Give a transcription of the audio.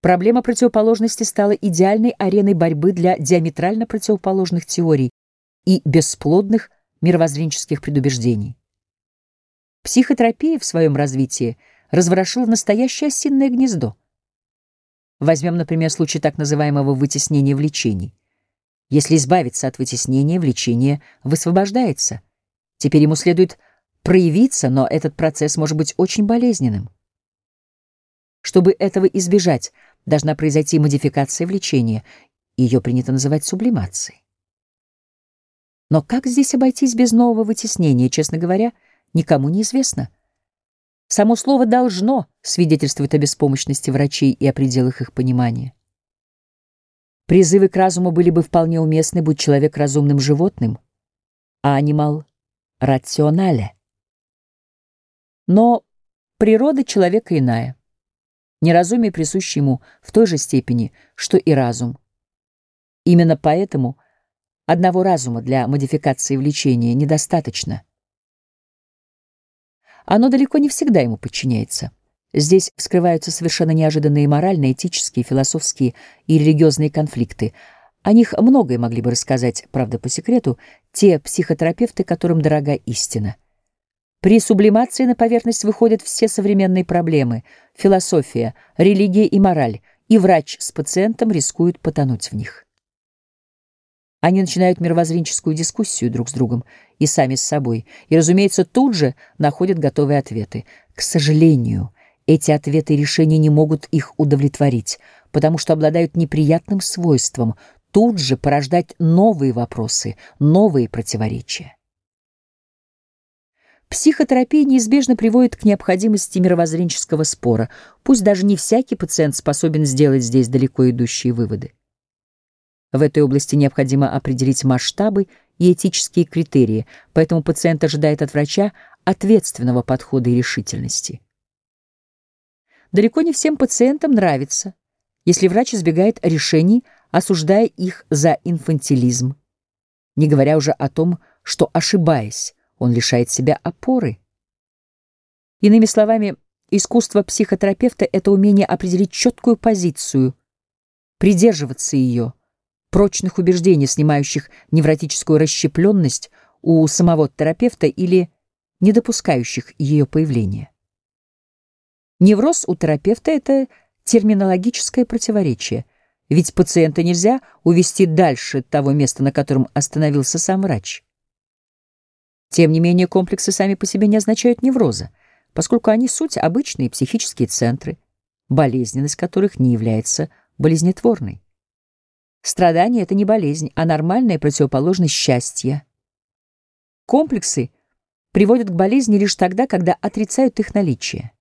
Проблема противоположности стала идеальной ареной борьбы для диаметрально противоположных теорий и бесплодных мировоззренческих предубеждений. Психотерапия в своем развитии разворошила настоящее осинное гнездо. Возьмем, например, случай так называемого вытеснения влечений. Если избавиться от вытеснения, влечение высвобождается. Теперь ему следует проявиться, но этот процесс может быть очень болезненным. Чтобы этого избежать, должна произойти модификация влечения. Ее принято называть сублимацией. Но как здесь обойтись без нового вытеснения, честно говоря, никому не известно. Само слово «должно» свидетельствует о беспомощности врачей и о пределах их понимания. Призывы к разуму были бы вполне уместны, будь человек разумным животным, а анимал рационале. Но природа человека иная. Неразумие присуще ему в той же степени, что и разум. Именно поэтому одного разума для модификации влечения недостаточно. Оно далеко не всегда ему подчиняется. Здесь вскрываются совершенно неожиданные моральные, этические, философские и религиозные конфликты. О них многое могли бы рассказать, правда, по секрету, те психотерапевты, которым дорога истина. При сублимации на поверхность выходят все современные проблемы — философия, религия и мораль, и врач с пациентом рискуют потонуть в них. Они начинают мировоззренческую дискуссию друг с другом и сами с собой, и, разумеется, тут же находят готовые ответы. К сожалению, эти ответы и решения не могут их удовлетворить, потому что обладают неприятным свойством тут же порождать новые вопросы, новые противоречия. Психотерапия неизбежно приводит к необходимости мировоззренческого спора, пусть даже не всякий пациент способен сделать здесь далеко идущие выводы. В этой области необходимо определить масштабы и этические критерии, поэтому пациент ожидает от врача ответственного подхода и решительности. Далеко не всем пациентам нравится, если врач избегает решений, осуждая их за инфантилизм, не говоря уже о том, что, ошибаясь, он лишает себя опоры. Иными словами, искусство психотерапевта — это умение определить четкую позицию, придерживаться ее, прочных убеждений, снимающих невротическую расщепленность у самого терапевта или не допускающих ее появления. Невроз у терапевта — это терминологическое противоречие, ведь пациента нельзя увести дальше того места, на котором остановился сам врач. Тем не менее, комплексы сами по себе не означают невроза, поскольку они суть обычные психические центры, болезненность которых не является болезнетворной. Страдание — это не болезнь, а нормальная противоположность счастья. Комплексы приводят к болезни лишь тогда, когда отрицают их наличие.